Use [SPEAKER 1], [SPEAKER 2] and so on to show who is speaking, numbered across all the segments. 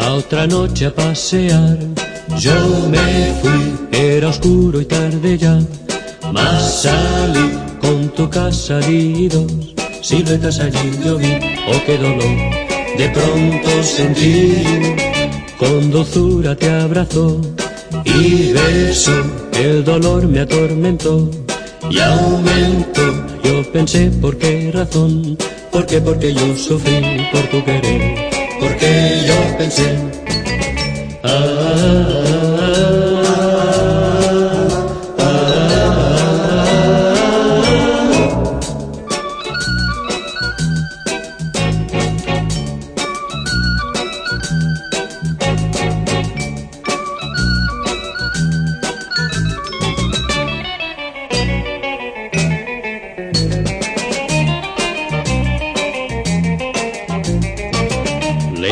[SPEAKER 1] otra noche a pasear, yo me fui, era oscuro y tarde ya, mas salí con tu casa y dos. Siluetas allí yo vi, oh qué dolor, de pronto sentí, con dulzura te abrazó. Y beso, el dolor me atormentó. Y aumentó, yo pensé por qué razón, por qué, porque yo sufrí por tu querer, porque yo pensé, ah,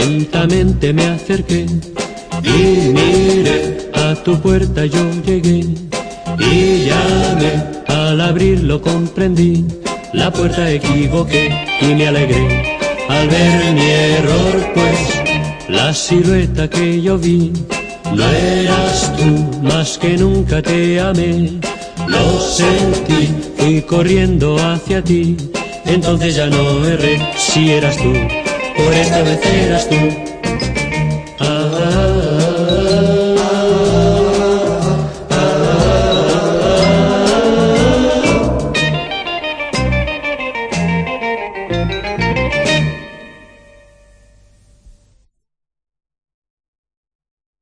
[SPEAKER 1] Lentamente me acerqué. Y miré a tu puerta yo llegué. Y llamé al abrirlo comprendí. La puerta equivoqué y me alegré. Al ver mi error pues la silueta que yo vi no eras tú más que nunca te amé. Lo sentí fui corriendo hacia ti entonces ya no erré si eras tú por esta vez eras tú